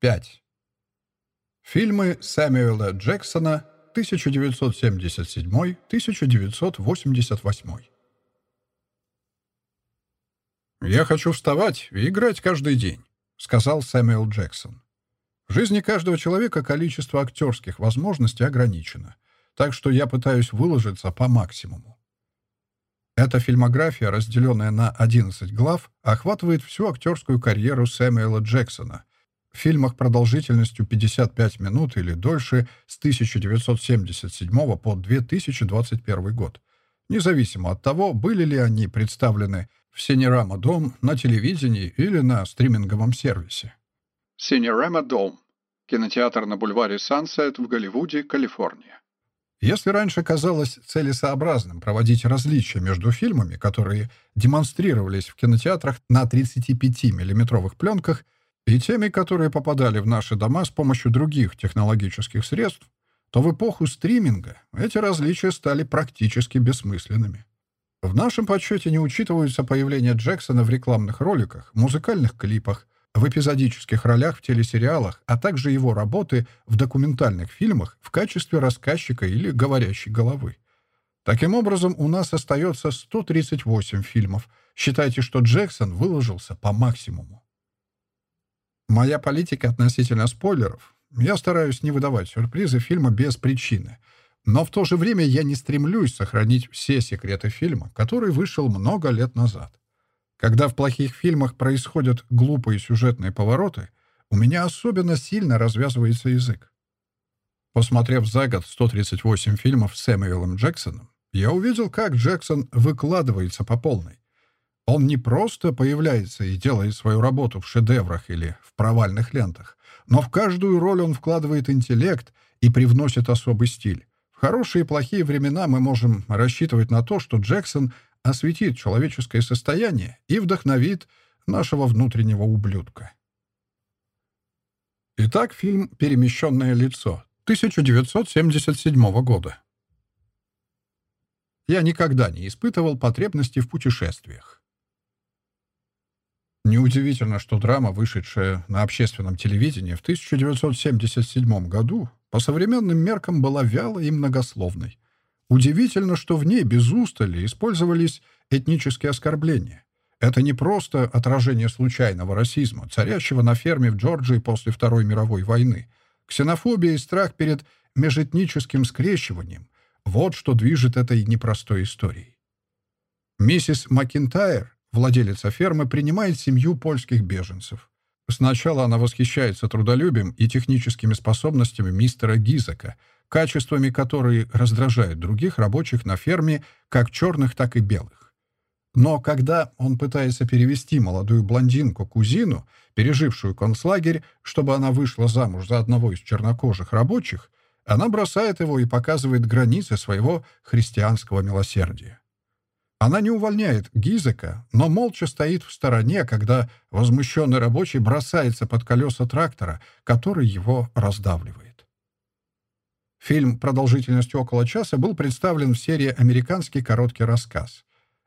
5. Фильмы Сэмюэла Джексона 1977-1988. «Я хочу вставать и играть каждый день», — сказал Сэмюэл Джексон. В жизни каждого человека количество актерских возможностей ограничено, так что я пытаюсь выложиться по максимуму. Эта фильмография, разделенная на 11 глав, охватывает всю актерскую карьеру Сэмюэла Джексона, в фильмах продолжительностью 55 минут или дольше с 1977 по 2021 год, независимо от того, были ли они представлены в Синерама Дом, на телевидении или на стриминговом сервисе. Синерама Дом. Кинотеатр на бульваре Сансет в Голливуде, Калифорния. Если раньше казалось целесообразным проводить различия между фильмами, которые демонстрировались в кинотеатрах на 35-миллиметровых пленках, и теми, которые попадали в наши дома с помощью других технологических средств, то в эпоху стриминга эти различия стали практически бессмысленными. В нашем подсчете не учитываются появление Джексона в рекламных роликах, музыкальных клипах, в эпизодических ролях в телесериалах, а также его работы в документальных фильмах в качестве рассказчика или говорящей головы. Таким образом, у нас остается 138 фильмов. Считайте, что Джексон выложился по максимуму. Моя политика относительно спойлеров. Я стараюсь не выдавать сюрпризы фильма без причины. Но в то же время я не стремлюсь сохранить все секреты фильма, который вышел много лет назад. Когда в плохих фильмах происходят глупые сюжетные повороты, у меня особенно сильно развязывается язык. Посмотрев за год 138 фильмов с Сэмюэлом Джексоном, я увидел, как Джексон выкладывается по полной. Он не просто появляется и делает свою работу в шедеврах или в провальных лентах, но в каждую роль он вкладывает интеллект и привносит особый стиль. В хорошие и плохие времена мы можем рассчитывать на то, что Джексон осветит человеческое состояние и вдохновит нашего внутреннего ублюдка. Итак, фильм «Перемещенное лицо» 1977 года. Я никогда не испытывал потребности в путешествиях. Неудивительно, что драма, вышедшая на общественном телевидении в 1977 году, по современным меркам была вялой и многословной. Удивительно, что в ней без устали использовались этнические оскорбления. Это не просто отражение случайного расизма, царящего на ферме в Джорджии после Второй мировой войны. Ксенофобия и страх перед межэтническим скрещиванием — вот что движет этой непростой историей. Миссис Макинтайр Владелица фермы принимает семью польских беженцев. Сначала она восхищается трудолюбием и техническими способностями мистера Гизека, качествами, которые раздражают других рабочих на ферме, как черных, так и белых. Но когда он пытается перевести молодую блондинку-кузину, пережившую концлагерь, чтобы она вышла замуж за одного из чернокожих рабочих, она бросает его и показывает границы своего христианского милосердия. Она не увольняет Гизека, но молча стоит в стороне, когда возмущенный рабочий бросается под колеса трактора, который его раздавливает. Фильм продолжительностью около часа был представлен в серии «Американский короткий рассказ».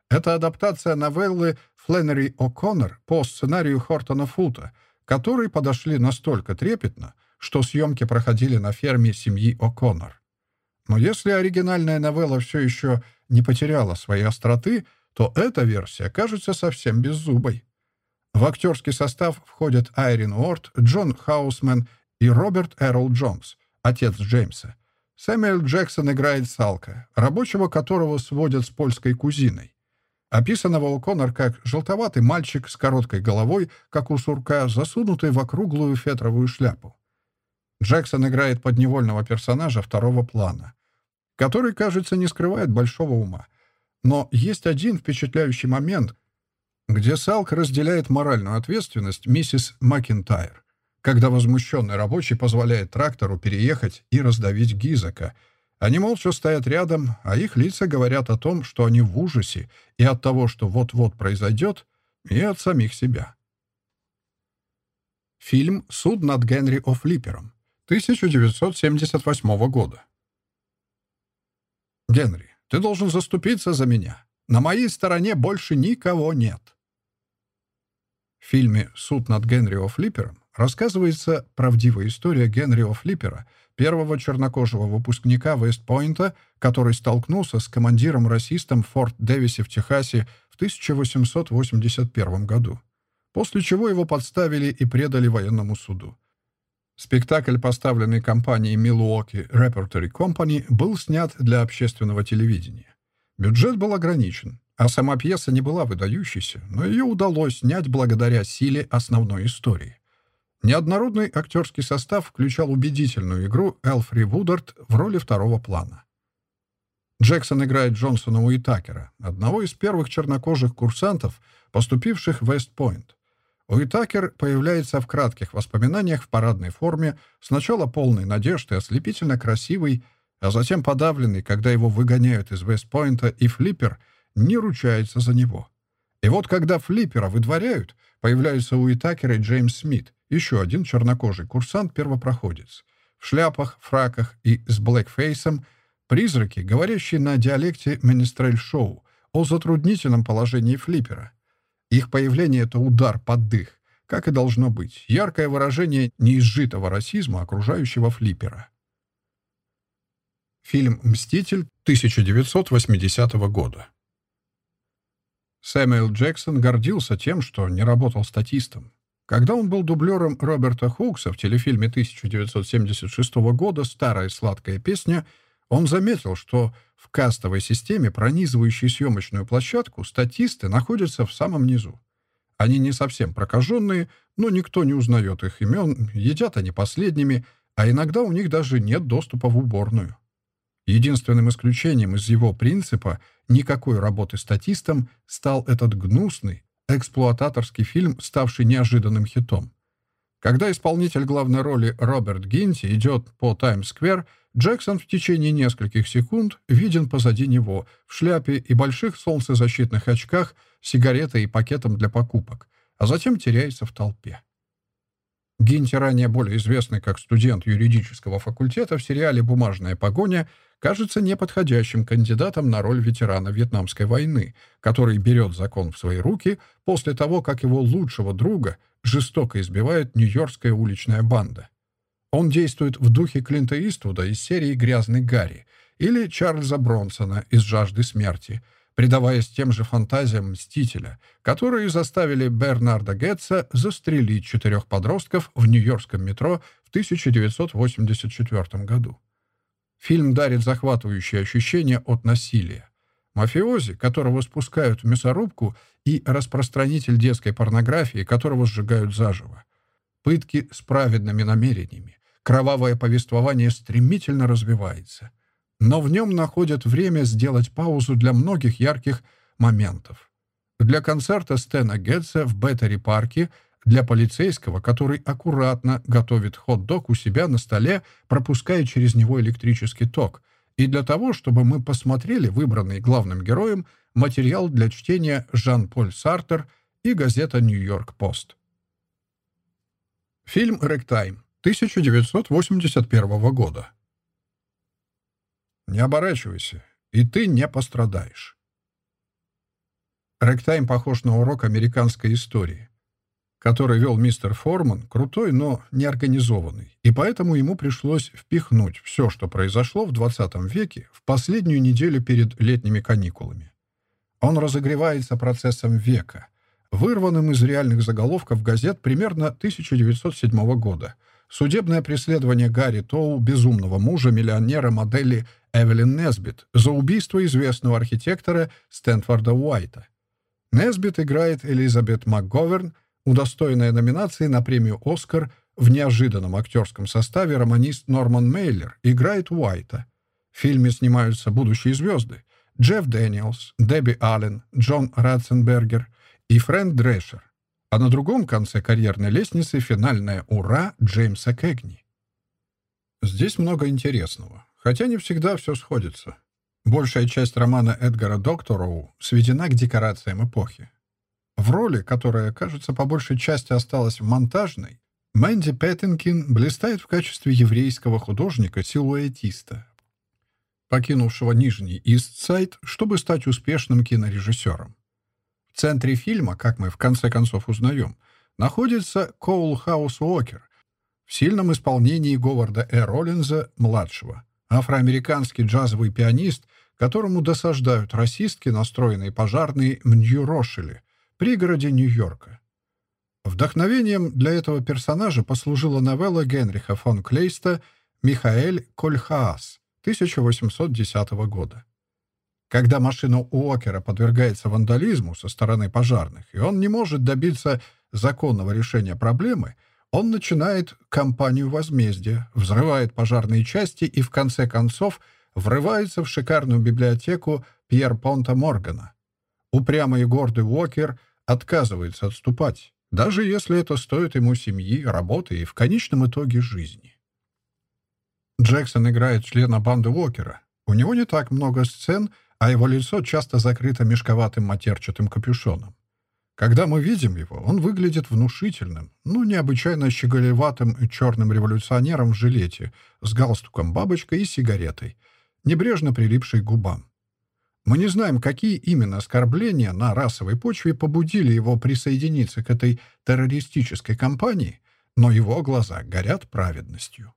Это адаптация новеллы Фленнери О'Коннор по сценарию Хортона Фута, которые подошли настолько трепетно, что съемки проходили на ферме семьи О'Коннор. Но если оригинальная новелла все еще не потеряла своей остроты, то эта версия кажется совсем беззубой. В актерский состав входят Айрин Уорд, Джон Хаусман и Роберт Эрл Джонс, отец Джеймса. Сэмюэл Джексон играет Салка, рабочего которого сводят с польской кузиной. Описанного О'Коннор как желтоватый мальчик с короткой головой, как у сурка, засунутый в округлую фетровую шляпу. Джексон играет подневольного персонажа второго плана который, кажется, не скрывает большого ума. Но есть один впечатляющий момент, где Салк разделяет моральную ответственность миссис Макинтайр, когда возмущенный рабочий позволяет трактору переехать и раздавить Гизака. Они молча стоят рядом, а их лица говорят о том, что они в ужасе и от того, что вот-вот произойдет, и от самих себя. Фильм «Суд над Генри О'Флиппером» 1978 года. «Генри, ты должен заступиться за меня. На моей стороне больше никого нет». В фильме «Суд над Генри О'Флиппером» рассказывается правдивая история Генрио Флиппера, первого чернокожего выпускника Вестпойнта, который столкнулся с командиром-расистом Форт Дэвисе в Техасе в 1881 году, после чего его подставили и предали военному суду. Спектакль, поставленный компанией Milwaukee Repertory Company, был снят для общественного телевидения. Бюджет был ограничен, а сама пьеса не была выдающейся, но ее удалось снять благодаря силе основной истории. Неоднородный актерский состав включал убедительную игру Элфри Вудард в роли второго плана. Джексон играет Джонсона Уитакера, одного из первых чернокожих курсантов, поступивших в Вестпойнт. Уитакер появляется в кратких воспоминаниях в парадной форме, сначала полной надежды, ослепительно красивый, а затем подавленный, когда его выгоняют из Вестпойнта, и Флиппер не ручается за него. И вот когда Флиппера выдворяют, появляются Уитакер и Джеймс Смит, еще один чернокожий курсант-первопроходец. В шляпах, фраках и с блэкфейсом призраки, говорящие на диалекте Менестрель-шоу о затруднительном положении флиппера. Их появление — это удар под дых, как и должно быть, яркое выражение неизжитого расизма окружающего флиппера. Фильм «Мститель» 1980 года. Сэмюэл Джексон гордился тем, что не работал статистом. Когда он был дублером Роберта Хукса в телефильме 1976 года «Старая сладкая песня», он заметил, что в кастовой системе, пронизывающей съемочную площадку, статисты находятся в самом низу. Они не совсем прокаженные, но никто не узнает их имен, едят они последними, а иногда у них даже нет доступа в уборную. Единственным исключением из его принципа никакой работы статистом стал этот гнусный, эксплуататорский фильм, ставший неожиданным хитом. Когда исполнитель главной роли Роберт Гинти идет по Таймс-сквер, Джексон в течение нескольких секунд виден позади него в шляпе и больших солнцезащитных очках, сигаретой и пакетом для покупок, а затем теряется в толпе. Гинти, ранее более известный как студент юридического факультета в сериале «Бумажная погоня», кажется неподходящим кандидатом на роль ветерана Вьетнамской войны, который берет закон в свои руки после того, как его лучшего друга жестоко избивает нью-йоркская уличная банда. Он действует в духе Клинта Иствуда из серии «Грязный Гарри» или Чарльза Бронсона из «Жажды смерти», предаваясь тем же фантазиям Мстителя, которые заставили Бернарда Гетца застрелить четырех подростков в нью-йоркском метро в 1984 году. Фильм дарит захватывающее ощущение от насилия. Мафиози, которого спускают в мясорубку, и распространитель детской порнографии, которого сжигают заживо. Пытки с праведными намерениями. Кровавое повествование стремительно развивается. Но в нем находят время сделать паузу для многих ярких моментов. Для концерта Стэна Гетца в Беттери-парке для полицейского, который аккуратно готовит хот-дог у себя на столе, пропуская через него электрический ток, и для того, чтобы мы посмотрели выбранный главным героем материал для чтения Жан-Поль Сартер и газета «Нью-Йорк Пост». Фильм «Рэгтайм» 1981 года. Не оборачивайся, и ты не пострадаешь. Рэгтайм похож на урок американской истории который вел мистер Форман, крутой, но неорганизованный, и поэтому ему пришлось впихнуть все, что произошло в 20 веке, в последнюю неделю перед летними каникулами. Он разогревается процессом века, вырванным из реальных заголовков газет примерно 1907 года. Судебное преследование Гарри Тоу, безумного мужа миллионера-модели Эвелин Несбит, за убийство известного архитектора Стэнфорда Уайта. Несбит играет Элизабет МакГоверн, удостоенная номинации на премию «Оскар» в неожиданном актерском составе романист Норман Мейлер играет Уайта. В фильме снимаются будущие звезды Джефф Дэниелс, Дебби Аллен, Джон Ратценбергер и Фрэн Дрешер. А на другом конце карьерной лестницы финальное «Ура» Джеймса Кэгни. Здесь много интересного, хотя не всегда все сходится. Большая часть романа Эдгара Доктороу сведена к декорациям эпохи. В роли, которая, кажется, по большей части осталась монтажной, Мэнди Пэттинкин блистает в качестве еврейского художника-силуэтиста, покинувшего Нижний Истсайд, чтобы стать успешным кинорежиссером. В центре фильма, как мы в конце концов узнаем, находится Коул Хаус Уокер в сильном исполнении Говарда Э. Роллинза-младшего, афроамериканский джазовый пианист, которому досаждают расистски настроенные пожарные в Нью-Рошеле, пригороде Нью-Йорка. Вдохновением для этого персонажа послужила новелла Генриха фон Клейста «Михаэль Кольхаас» 1810 года. Когда машина Уокера подвергается вандализму со стороны пожарных, и он не может добиться законного решения проблемы, он начинает кампанию возмездия, взрывает пожарные части и, в конце концов, врывается в шикарную библиотеку Пьер Понта Моргана. Упрямый и гордый Уокер отказывается отступать даже если это стоит ему семьи, работы и в конечном итоге жизни. Джексон играет члена банды Уокера. У него не так много сцен, а его лицо часто закрыто мешковатым матерчатым капюшоном. Когда мы видим его, он выглядит внушительным, но необычайно щеголеватым черным революционером в жилете, с галстуком бабочкой и сигаретой, небрежно прилипшей к губам. Мы не знаем, какие именно оскорбления на расовой почве побудили его присоединиться к этой террористической кампании, но его глаза горят праведностью.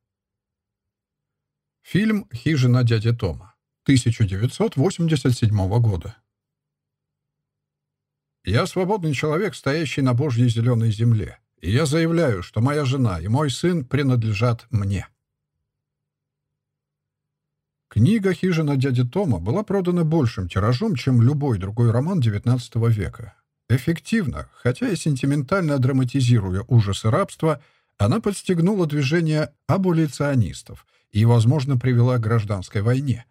Фильм «Хижина дяди Тома» 1987 года. Я свободный человек, стоящий на Божьей зеленой земле, и я заявляю, что моя жена и мой сын принадлежат мне. Книга «Хижина дяди Тома» была продана большим тиражом, чем любой другой роман XIX века. Эффективно, хотя и сентиментально драматизируя ужасы рабства, она подстегнула движение аболиционистов и, возможно, привела к гражданской войне.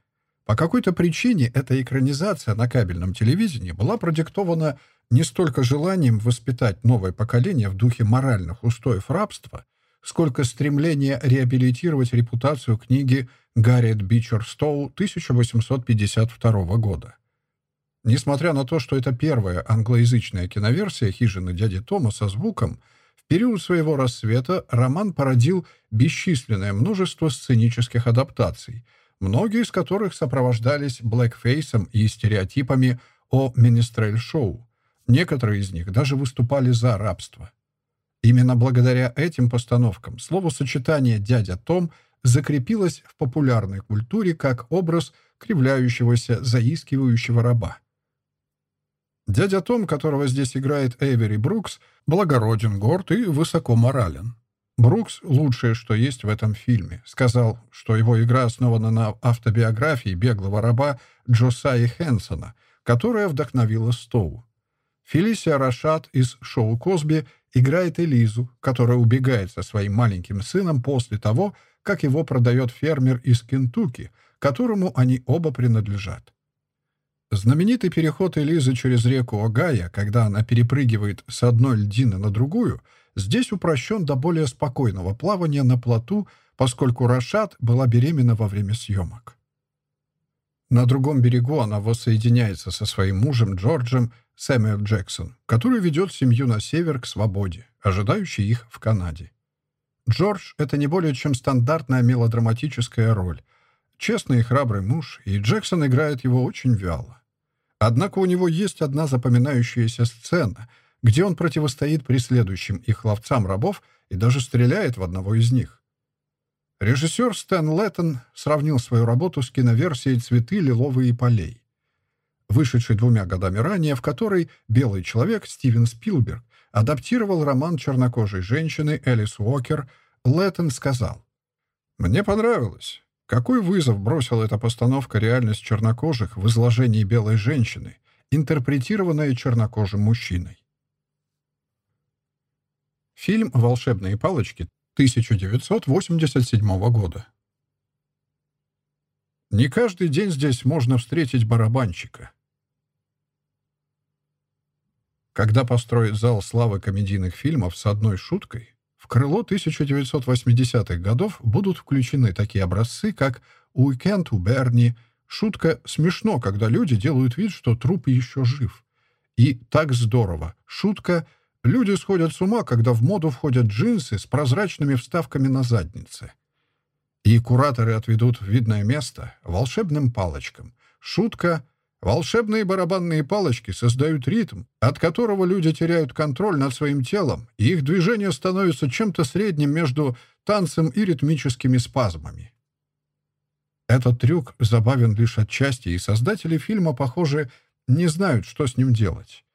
По какой-то причине эта экранизация на кабельном телевидении была продиктована не столько желанием воспитать новое поколение в духе моральных устоев рабства, сколько стремление реабилитировать репутацию книги Гарриет Бичер Стоу 1852 года. Несмотря на то, что это первая англоязычная киноверсия «Хижины дяди Тома» со звуком, в период своего рассвета роман породил бесчисленное множество сценических адаптаций, многие из которых сопровождались блэкфейсом и стереотипами о министрель-шоу. Некоторые из них даже выступали за рабство. Именно благодаря этим постановкам словосочетание «дядя Том» закрепилось в популярной культуре как образ кривляющегося, заискивающего раба. Дядя Том, которого здесь играет Эйвери Брукс, благороден, горд и высоко морален. Брукс — лучшее, что есть в этом фильме. Сказал, что его игра основана на автобиографии беглого раба Джосаи Хэнсона, которая вдохновила Стоу. Фелисия Рашат из шоу «Косби» играет Элизу, которая убегает со своим маленьким сыном после того, как его продает фермер из Кентукки, которому они оба принадлежат. Знаменитый переход Элизы через реку Огайо, когда она перепрыгивает с одной льдины на другую, здесь упрощен до более спокойного плавания на плоту, поскольку Рашат была беременна во время съемок. На другом берегу она воссоединяется со своим мужем Джорджем Сэмюэл Джексон, который ведет семью на север к свободе, ожидающей их в Канаде. Джордж — это не более чем стандартная мелодраматическая роль. Честный и храбрый муж, и Джексон играет его очень вяло. Однако у него есть одна запоминающаяся сцена, где он противостоит преследующим их ловцам рабов и даже стреляет в одного из них. Режиссер Стэн Лэттон сравнил свою работу с киноверсией «Цветы лиловые полей», вышедшей двумя годами ранее, в которой «Белый человек» Стивен Спилберг адаптировал роман чернокожей женщины Элис Уокер, Лэттон сказал, «Мне понравилось. Какой вызов бросила эта постановка реальность чернокожих в изложении белой женщины, интерпретированная чернокожим мужчиной?» Фильм «Волшебные палочки» 1987 года. Не каждый день здесь можно встретить барабанщика. Когда построят зал славы комедийных фильмов с одной шуткой, в крыло 1980-х годов будут включены такие образцы, как «Уикенд у Берни», шутка «Смешно, когда люди делают вид, что труп еще жив», и «Так здорово», шутка «Смешно, Люди сходят с ума, когда в моду входят джинсы с прозрачными вставками на заднице. И кураторы отведут в видное место волшебным палочкам. Шутка Волшебные барабанные палочки создают ритм, от которого люди теряют контроль над своим телом, и их движение становится чем-то средним между танцем и ритмическими спазмами. Этот трюк забавен лишь отчасти, и создатели фильма, похоже, не знают, что с ним делать.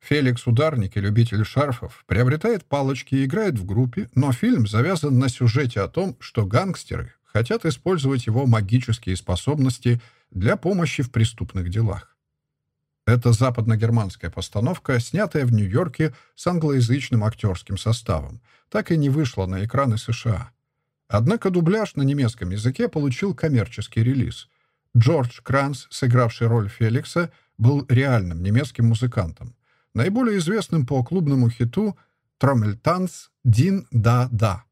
Феликс Ударник и любитель шарфов приобретает палочки и играет в группе, но фильм завязан на сюжете о том, что гангстеры хотят использовать его магические способности – для помощи в преступных делах. Это западно-германская постановка, снятая в Нью-Йорке с англоязычным актерским составом, так и не вышла на экраны США. Однако дубляж на немецком языке получил коммерческий релиз. Джордж Кранц, сыгравший роль Феликса, был реальным немецким музыкантом, наиболее известным по клубному хиту «Троммельтанц Дин Да Да».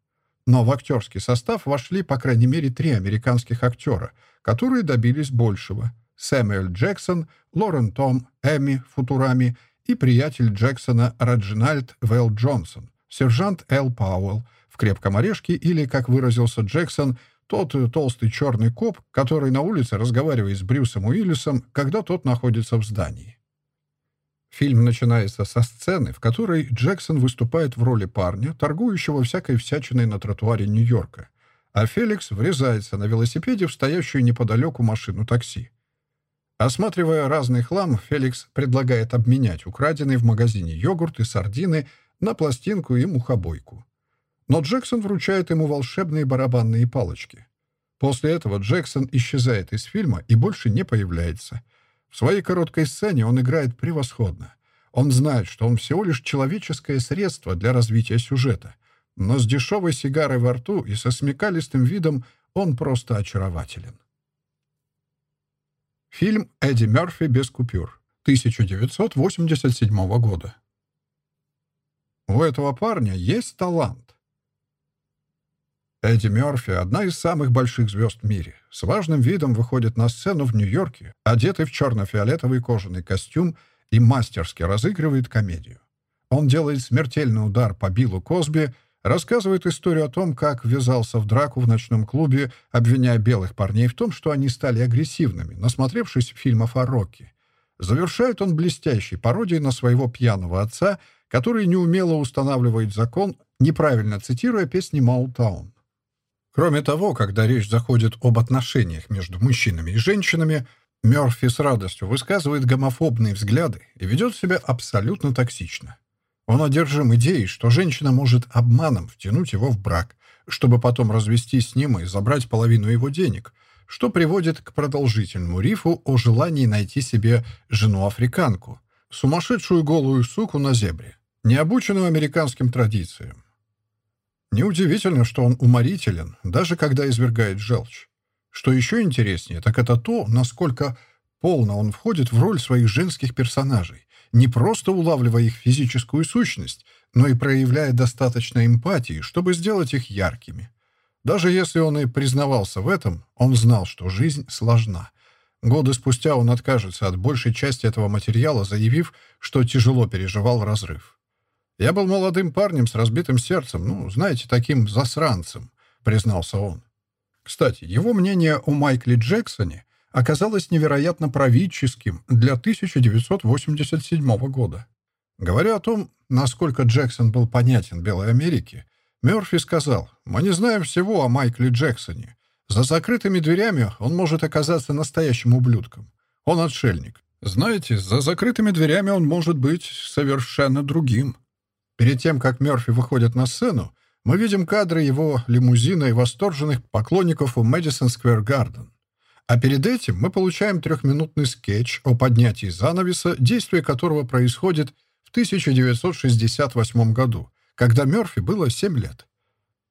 Но в актерский состав вошли по крайней мере три американских актера — которые добились большего. Сэмюэль Джексон, Лорен Том, Эми Футурами и приятель Джексона Раджинальд Вэлл Джонсон, сержант Эл Пауэлл в «Крепком орешке» или, как выразился Джексон, тот толстый черный коп, который на улице разговаривает с Брюсом Уиллисом, когда тот находится в здании. Фильм начинается со сцены, в которой Джексон выступает в роли парня, торгующего всякой всячиной на тротуаре Нью-Йорка а Феликс врезается на велосипеде в стоящую неподалеку машину такси. Осматривая разный хлам, Феликс предлагает обменять украденный в магазине йогурт и сардины на пластинку и мухобойку. Но Джексон вручает ему волшебные барабанные палочки. После этого Джексон исчезает из фильма и больше не появляется. В своей короткой сцене он играет превосходно. Он знает, что он всего лишь человеческое средство для развития сюжета — но с дешевой сигарой во рту и со смекалистым видом он просто очарователен. Фильм «Эдди Мерфи без купюр» 1987 года. У этого парня есть талант. Эдди Мерфи — одна из самых больших звезд в мире. С важным видом выходит на сцену в Нью-Йорке, одетый в черно-фиолетовый кожаный костюм и мастерски разыгрывает комедию. Он делает смертельный удар по Биллу Косби — Рассказывает историю о том, как ввязался в драку в ночном клубе, обвиняя белых парней в том, что они стали агрессивными, насмотревшись фильмов о Рокки. Завершает он блестящей пародией на своего пьяного отца, который неумело устанавливает закон, неправильно цитируя песни «Маутаун». Кроме того, когда речь заходит об отношениях между мужчинами и женщинами, Мёрфи с радостью высказывает гомофобные взгляды и ведет себя абсолютно токсично. Он одержим идеей, что женщина может обманом втянуть его в брак, чтобы потом развестись с ним и забрать половину его денег, что приводит к продолжительному рифу о желании найти себе жену-африканку, сумасшедшую голую суку на зебре, необученную американским традициям. Неудивительно, что он уморителен, даже когда извергает желчь. Что еще интереснее, так это то, насколько полно он входит в роль своих женских персонажей, не просто улавливая их физическую сущность, но и проявляя достаточно эмпатии, чтобы сделать их яркими. Даже если он и признавался в этом, он знал, что жизнь сложна. Годы спустя он откажется от большей части этого материала, заявив, что тяжело переживал разрыв. «Я был молодым парнем с разбитым сердцем, ну, знаете, таким засранцем», — признался он. Кстати, его мнение о Майкле Джексоне оказалось невероятно правительским для 1987 года. Говоря о том, насколько Джексон был понятен Белой Америке, Мёрфи сказал, «Мы не знаем всего о Майкле Джексоне. За закрытыми дверями он может оказаться настоящим ублюдком. Он отшельник. Знаете, за закрытыми дверями он может быть совершенно другим». Перед тем, как Мёрфи выходит на сцену, мы видим кадры его лимузина и восторженных поклонников у Мэдисон Сквер Гарден. А перед этим мы получаем трехминутный скетч о поднятии занавеса, действие которого происходит в 1968 году, когда Мёрфи было 7 лет.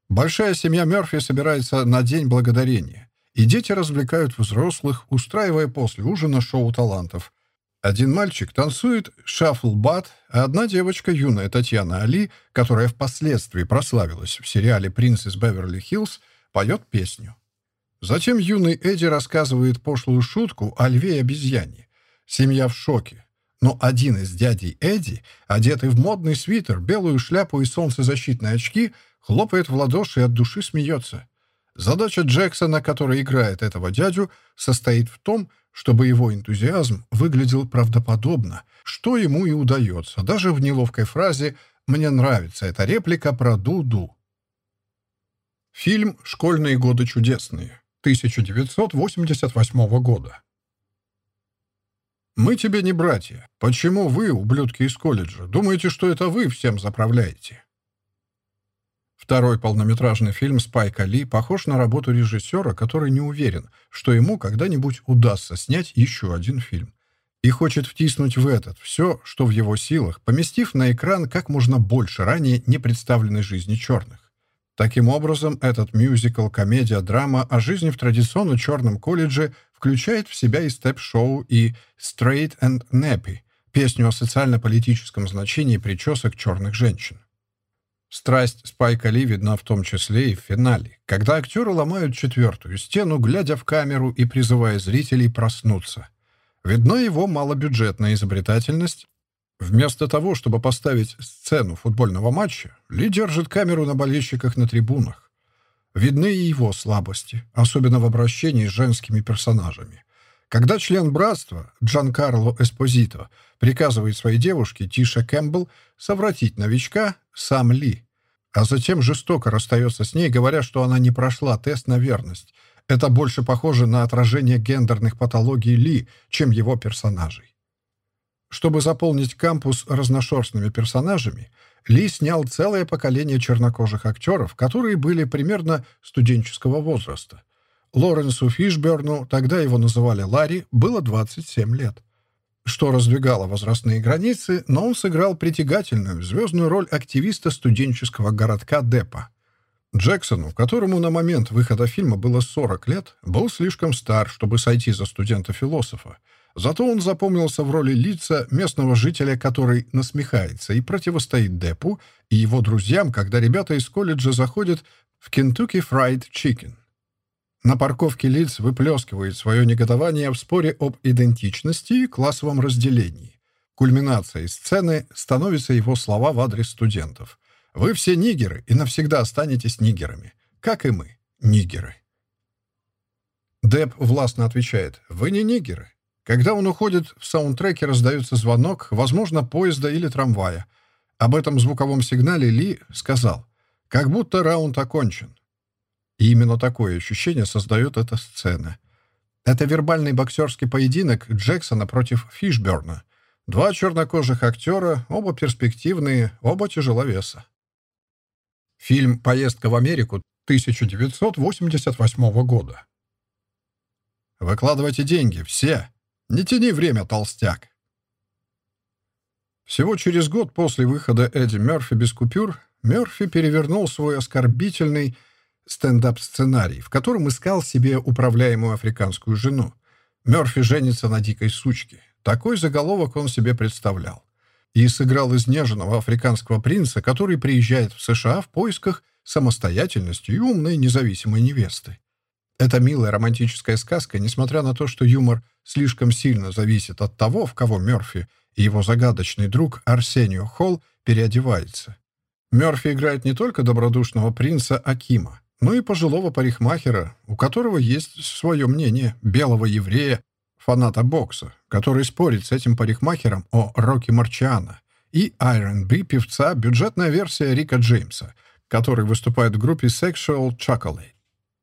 Большая семья Мёрфи собирается на День Благодарения, и дети развлекают взрослых, устраивая после ужина шоу талантов. Один мальчик танцует шаффл-бат, а одна девочка, юная Татьяна Али, которая впоследствии прославилась в сериале «Принц из Беверли-Хиллз», поет песню. Затем юный Эдди рассказывает пошлую шутку о льве и обезьяне. Семья в шоке. Но один из дядей Эдди, одетый в модный свитер, белую шляпу и солнцезащитные очки, хлопает в ладоши и от души смеется. Задача Джексона, который играет этого дядю, состоит в том, чтобы его энтузиазм выглядел правдоподобно, что ему и удается, даже в неловкой фразе «Мне нравится эта реплика про Ду-Ду». Фильм «Школьные годы чудесные» 1988 года. «Мы тебе не братья. Почему вы, ублюдки из колледжа, думаете, что это вы всем заправляете?» Второй полнометражный фильм Спайка Ли похож на работу режиссера, который не уверен, что ему когда-нибудь удастся снять еще один фильм. И хочет втиснуть в этот все, что в его силах, поместив на экран как можно больше ранее не представленной жизни черных. Таким образом, этот мюзикл, комедия, драма о жизни в традиционно черном колледже включает в себя и степ-шоу, и «Straight and Nappy», песню о социально-политическом значении причесок черных женщин. Страсть Спайка Ли видна в том числе и в финале, когда актеры ломают четвертую стену, глядя в камеру и призывая зрителей проснуться. Видна его малобюджетная изобретательность. Вместо того, чтобы поставить сцену футбольного матча, Ли держит камеру на болельщиках на трибунах. Видны и его слабости, особенно в обращении с женскими персонажами. Когда член братства, Джан Карло Эспозито, приказывает своей девушке, Тиша Кэмпбелл, совратить новичка, сам Ли, а затем жестоко расстается с ней, говоря, что она не прошла тест на верность. Это больше похоже на отражение гендерных патологий Ли, чем его персонажей. Чтобы заполнить кампус разношерстными персонажами, Ли снял целое поколение чернокожих актеров, которые были примерно студенческого возраста. Лоренсу Фишберну, тогда его называли Ларри, было 27 лет. Что раздвигало возрастные границы, но он сыграл притягательную звездную роль активиста студенческого городка Депа. Джексону, которому на момент выхода фильма было 40 лет, был слишком стар, чтобы сойти за студента-философа. Зато он запомнился в роли лица местного жителя, который насмехается и противостоит Депу и его друзьям, когда ребята из колледжа заходят в Kentucky Fried Chicken. На парковке лиц выплескивает свое негодование в споре об идентичности и классовом разделении. Кульминацией сцены становятся его слова в адрес студентов. «Вы все нигеры и навсегда останетесь нигерами, как и мы, нигеры». Деп властно отвечает «Вы не нигеры». Когда он уходит, в саундтреке раздается звонок, возможно, поезда или трамвая. Об этом звуковом сигнале Ли сказал «Как будто раунд окончен. И именно такое ощущение создает эта сцена. Это вербальный боксерский поединок Джексона против Фишберна. Два чернокожих актера, оба перспективные, оба тяжеловеса. Фильм «Поездка в Америку» 1988 года. «Выкладывайте деньги, все! Не тяни время, толстяк!» Всего через год после выхода Эдди Мерфи без купюр Мерфи перевернул свой оскорбительный стендап-сценарий, в котором искал себе управляемую африканскую жену. Мёрфи женится на дикой сучке. Такой заголовок он себе представлял. И сыграл изнеженного африканского принца, который приезжает в США в поисках самостоятельности и умной независимой невесты. Это милая романтическая сказка, несмотря на то, что юмор слишком сильно зависит от того, в кого Мёрфи и его загадочный друг Арсенио Холл переодевается. Мёрфи играет не только добродушного принца Акима, ну и пожилого парикмахера, у которого есть свое мнение, белого еврея, фаната бокса, который спорит с этим парикмахером о Рокки Марчиано, и R&B певца бюджетная версия Рика Джеймса, который выступает в группе Sexual Chocolate.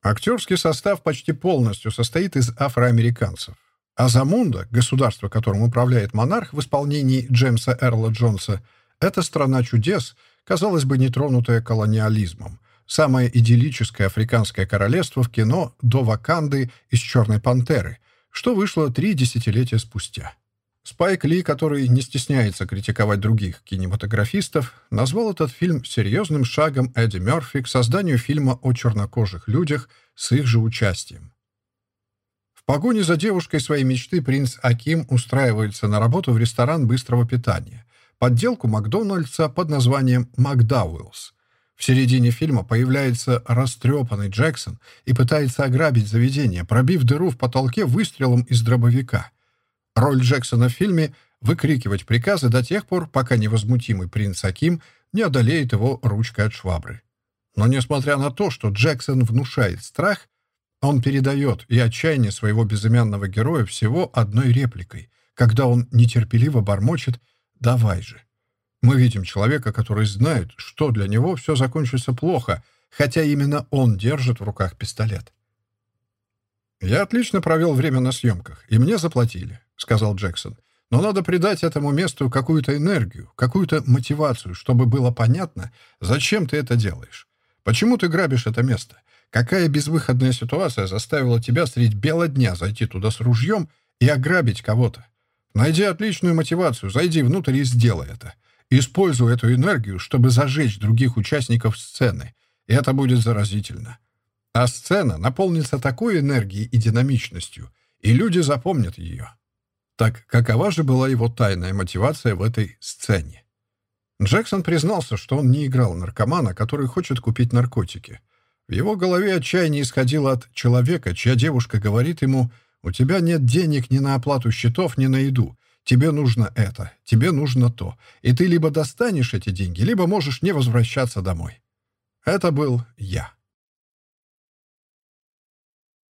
Актерский состав почти полностью состоит из афроамериканцев. А Замунда, государство, которым управляет монарх в исполнении Джеймса Эрла Джонса, это страна чудес, казалось бы, нетронутая колониализмом, самое идиллическое африканское королевство в кино до Ваканды из «Черной пантеры», что вышло три десятилетия спустя. Спайк Ли, который не стесняется критиковать других кинематографистов, назвал этот фильм серьезным шагом Эдди Мерфи к созданию фильма о чернокожих людях с их же участием. В погоне за девушкой своей мечты принц Аким устраивается на работу в ресторан быстрого питания, подделку Макдональдса под названием «Макдауэллс», в середине фильма появляется растрепанный Джексон и пытается ограбить заведение, пробив дыру в потолке выстрелом из дробовика. Роль Джексона в фильме — выкрикивать приказы до тех пор, пока невозмутимый принц Аким не одолеет его ручкой от швабры. Но несмотря на то, что Джексон внушает страх, Он передает и отчаяние своего безымянного героя всего одной репликой, когда он нетерпеливо бормочет «давай же». Мы видим человека, который знает, что для него все закончится плохо, хотя именно он держит в руках пистолет. «Я отлично провел время на съемках, и мне заплатили», — сказал Джексон. «Но надо придать этому месту какую-то энергию, какую-то мотивацию, чтобы было понятно, зачем ты это делаешь. Почему ты грабишь это место? Какая безвыходная ситуация заставила тебя средь бела дня зайти туда с ружьем и ограбить кого-то? Найди отличную мотивацию, зайди внутрь и сделай это. Используй эту энергию, чтобы зажечь других участников сцены. Это будет заразительно. А сцена наполнится такой энергией и динамичностью, и люди запомнят ее. Так какова же была его тайная мотивация в этой сцене? Джексон признался, что он не играл наркомана, который хочет купить наркотики. В его голове отчаяние исходило от человека, чья девушка говорит ему «У тебя нет денег ни на оплату счетов, ни на еду. Тебе нужно это, тебе нужно то. И ты либо достанешь эти деньги, либо можешь не возвращаться домой». Это был я.